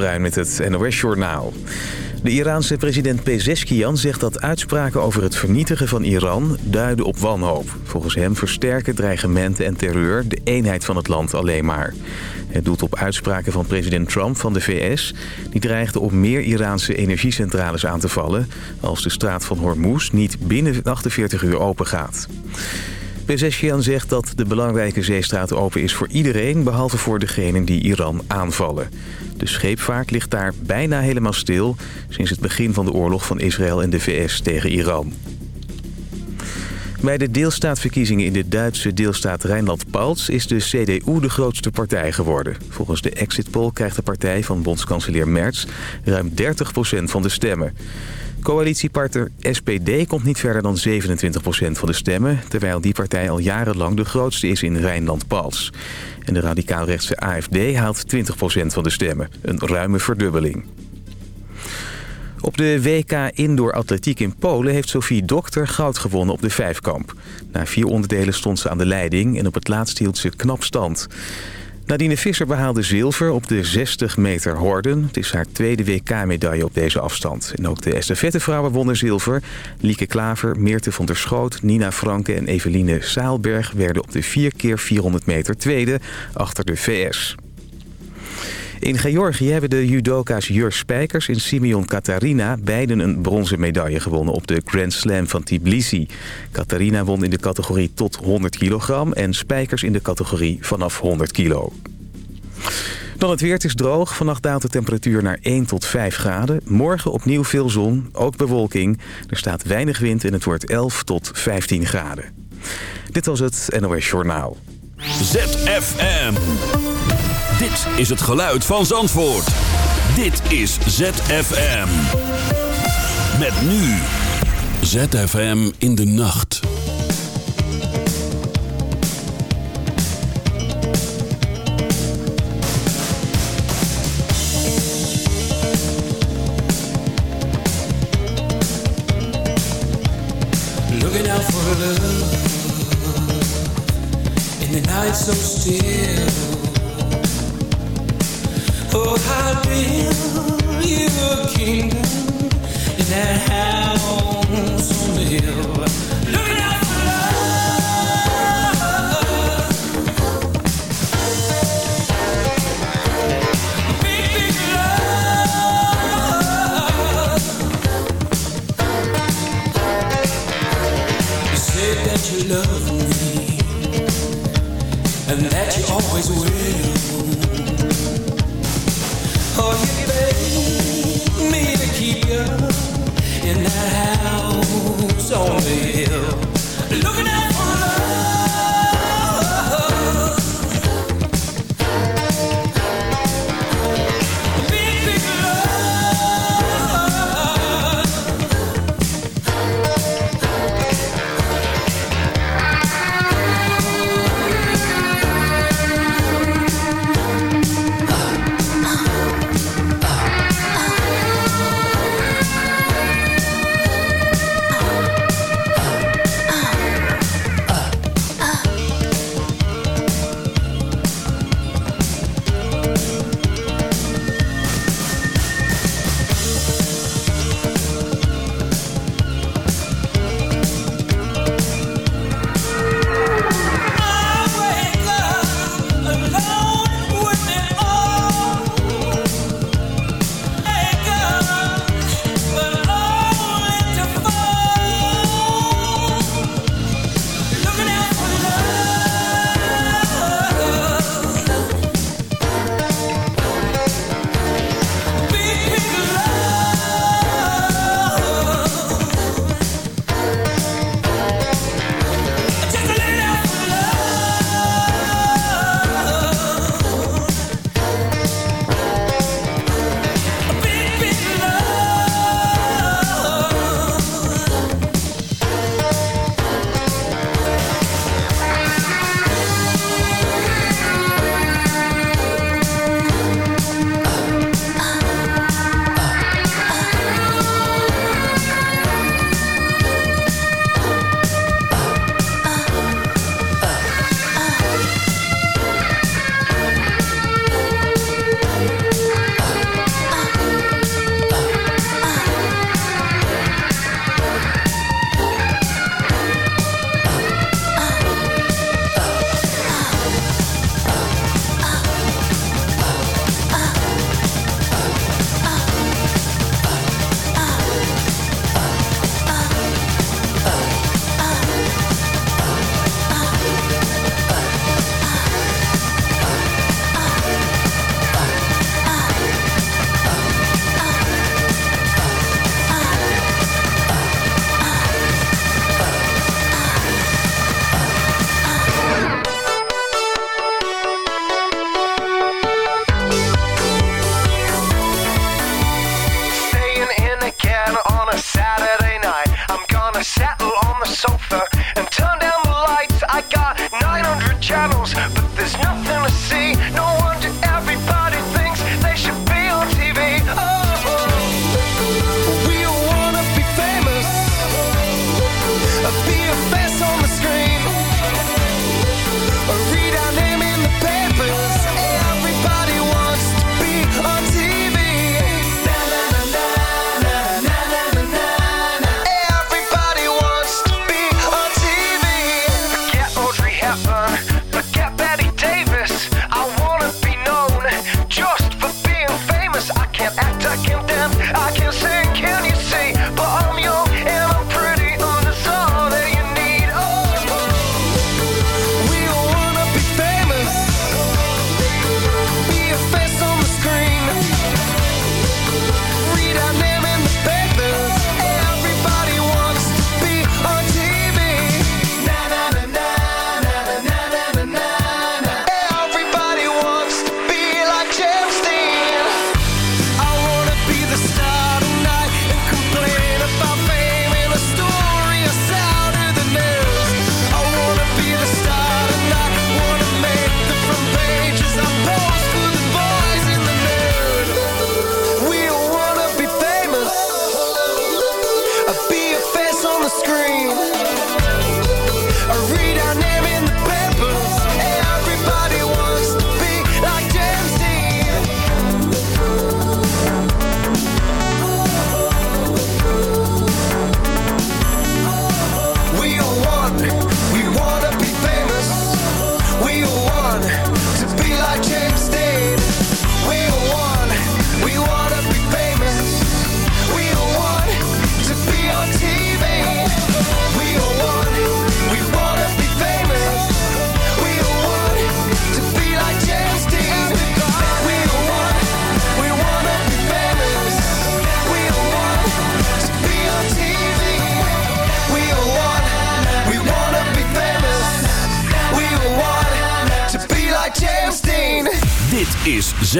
Met het NOS Journaal. De Iraanse president Pezeshkian zegt dat uitspraken over het vernietigen van Iran duiden op wanhoop. Volgens hem versterken dreigementen en terreur de eenheid van het land alleen maar. Het doet op uitspraken van president Trump van de VS... die dreigde om meer Iraanse energiecentrales aan te vallen... als de straat van Hormuz niet binnen 48 uur open gaat. Pezeshkian zegt dat de belangrijke zeestraat open is voor iedereen... behalve voor degenen die Iran aanvallen. De scheepvaart ligt daar bijna helemaal stil... sinds het begin van de oorlog van Israël en de VS tegen Iran. Bij de deelstaatverkiezingen in de Duitse deelstaat Rijnland-Palts... is de CDU de grootste partij geworden. Volgens de exit poll krijgt de partij van bondskanselier Merz... ruim 30% van de stemmen. Coalitiepartner SPD komt niet verder dan 27% van de stemmen... terwijl die partij al jarenlang de grootste is in Rijnland-Palts. En de radicaalrechtse AFD haalt 20% van de stemmen. Een ruime verdubbeling. Op de WK Indoor Atletiek in Polen heeft Sophie Dokter goud gewonnen op de vijfkamp. Na vier onderdelen stond ze aan de leiding en op het laatst hield ze knap stand. Nadine Visser behaalde zilver op de 60 meter horden. Het is haar tweede WK-medaille op deze afstand. En ook de estafettevrouwen wonnen zilver. Lieke Klaver, Meerte van der Schoot, Nina Franke en Eveline Saalberg... werden op de 4 keer 400 meter tweede achter de VS. In Georgië hebben de judoka's Jur Spijkers en Simeon Katarina... beiden een bronzen medaille gewonnen op de Grand Slam van Tbilisi. Katarina won in de categorie tot 100 kilogram... en Spijkers in de categorie vanaf 100 kilo. Dan het weer, het is droog. Vannacht daalt de temperatuur naar 1 tot 5 graden. Morgen opnieuw veel zon, ook bewolking. Er staat weinig wind en het wordt 11 tot 15 graden. Dit was het NOS Journaal. ZFM. Dit is het geluid van Zandvoort. Dit is ZFM. Met nu. ZFM in de nacht. Looking out for love in the night so still. I'll build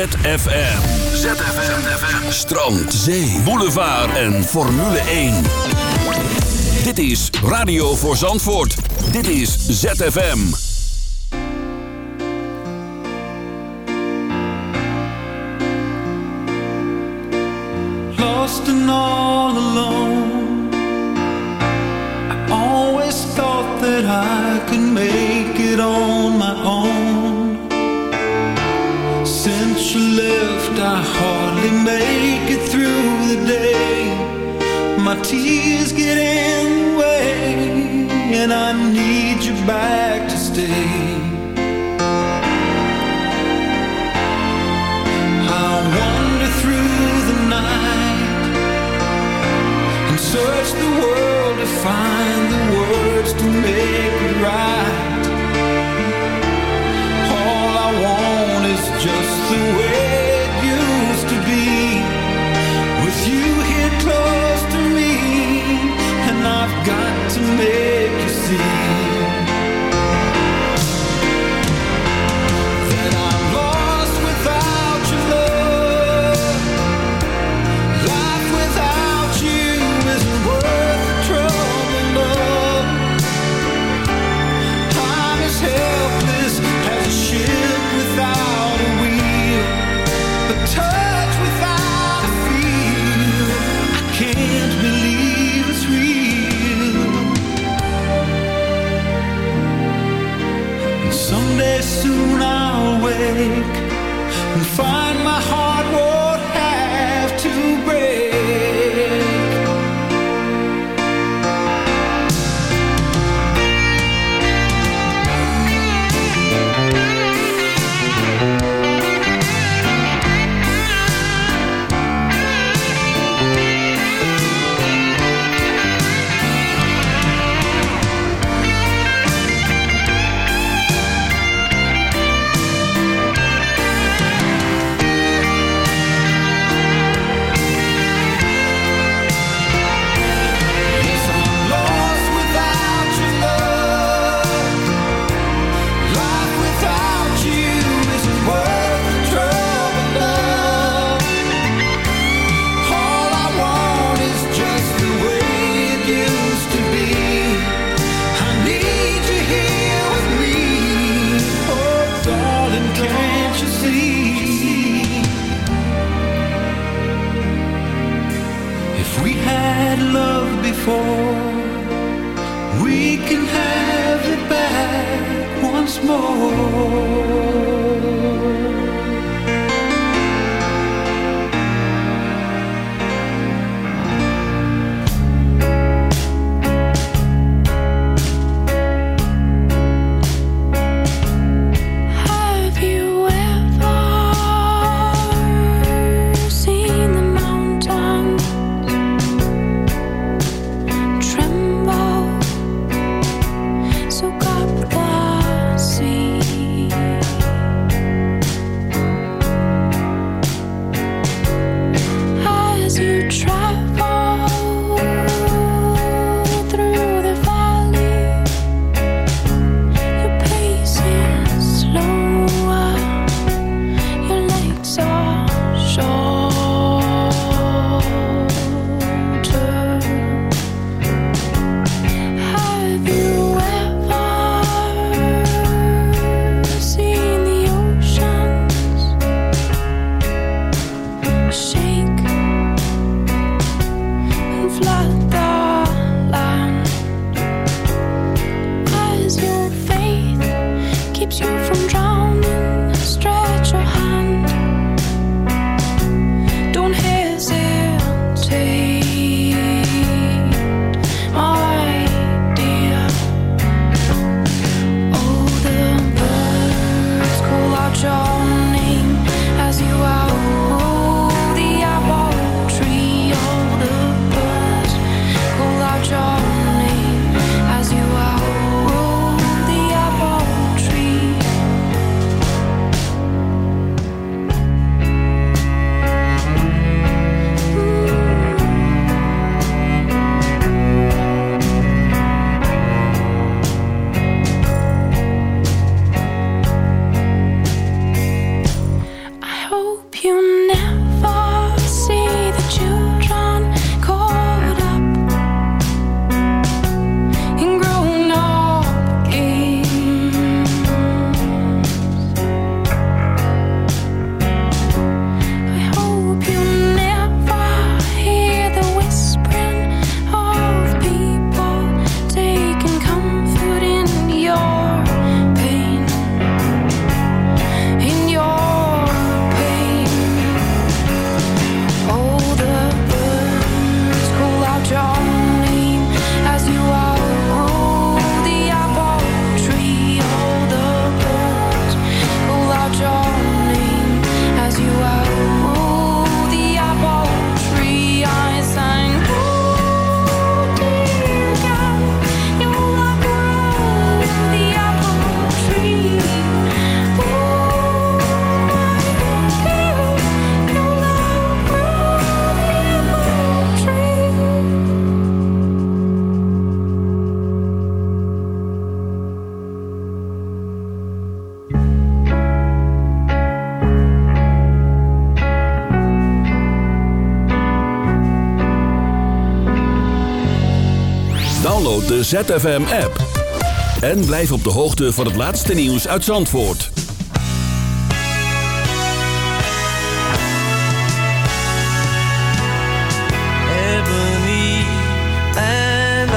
ZFM. ZFM. ZFM. Strand, zee, boulevard en Formule 1. Dit is Radio voor Zandvoort. Dit is ZFM. Lost and all alone. I always thought that I tears ZFM-app. En blijf op de hoogte van het laatste nieuws uit Zandvoort. Ebony and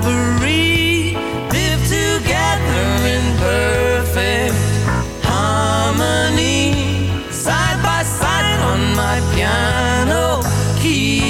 ivory live together in perfect harmony. Side by side on my piano keyboard.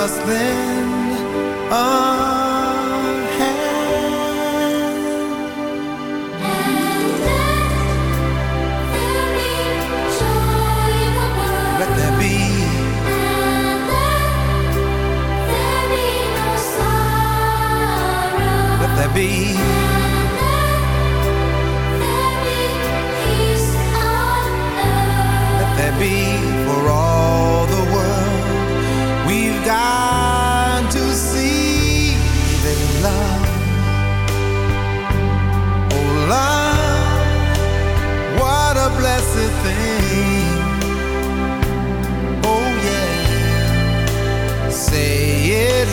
must lend a hand. And let, let there be And let there be no sorrow. Let there be.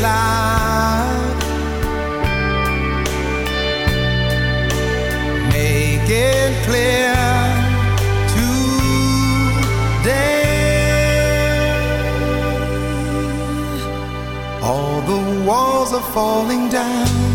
cloud. Make it clear today. All the walls are falling down.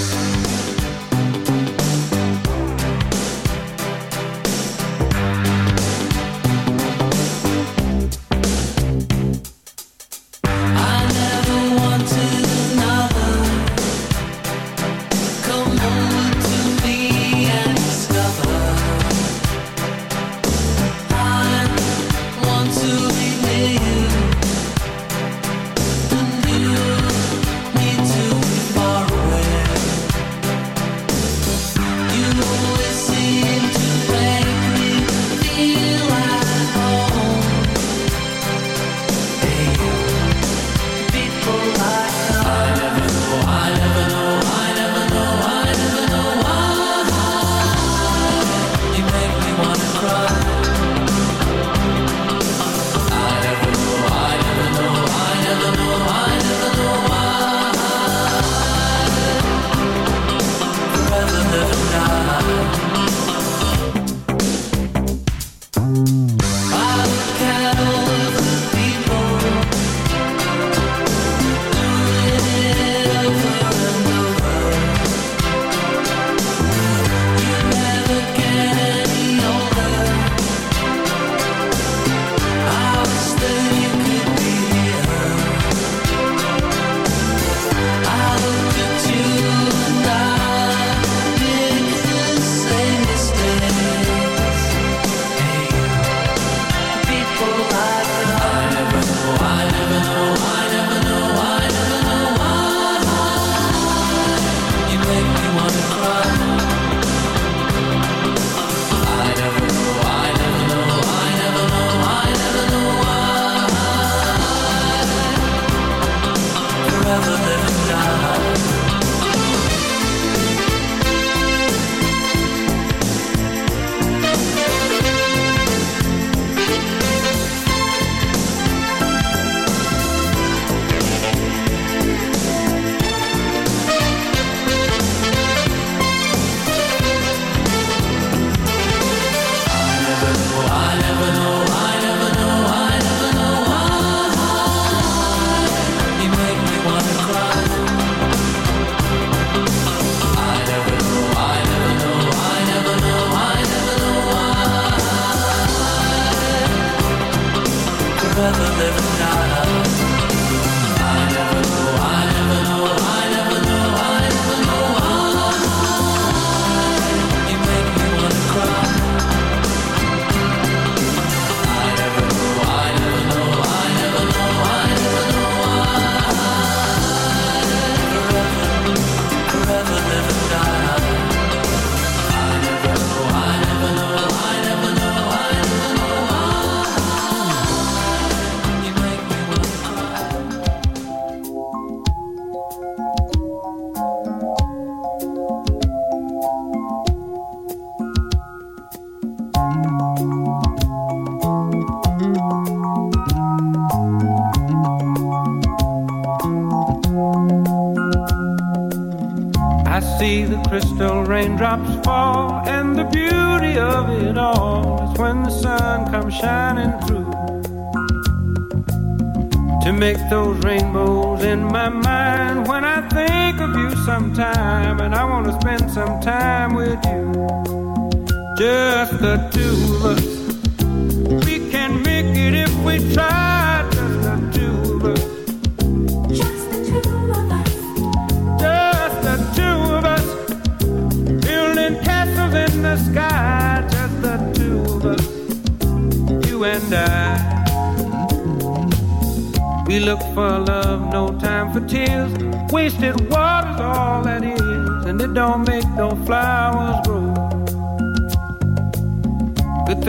whether live or die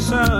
sun.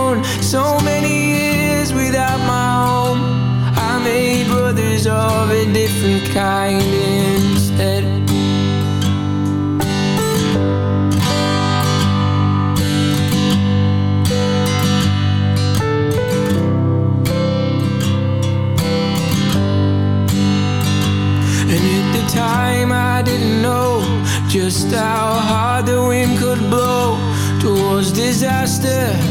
so many years without my home. I made brothers of a different kind instead. And at the time I didn't know just how hard the wind could blow towards disaster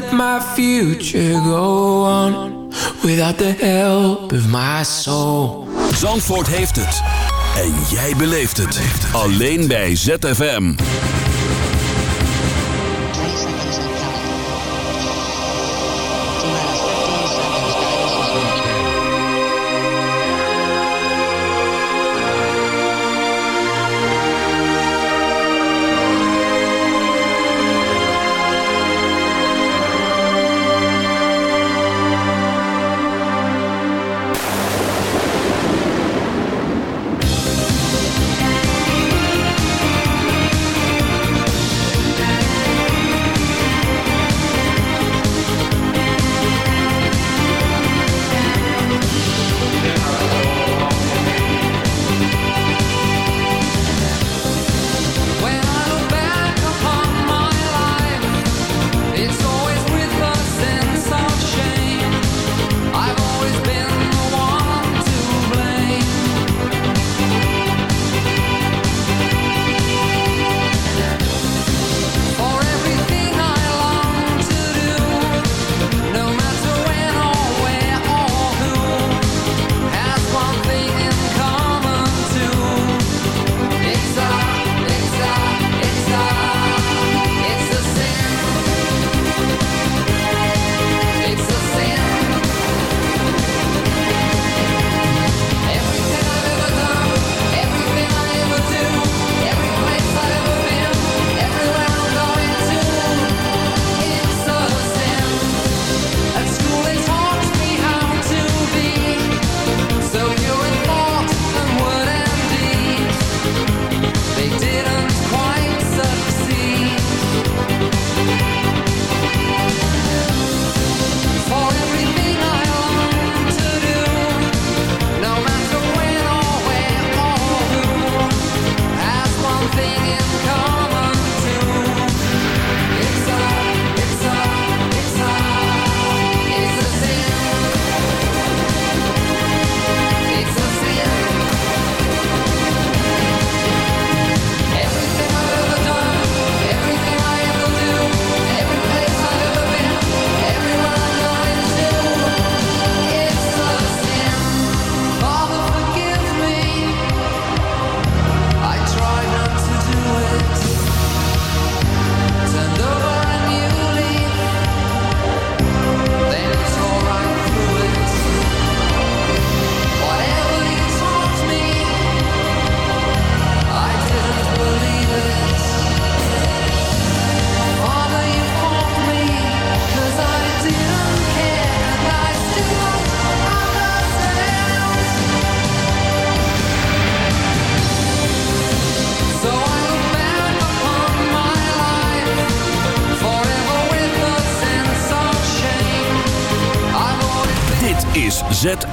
let my future go on without the help of my soul. Zandvoort heeft het. En jij beleeft het. Alleen bij ZFM.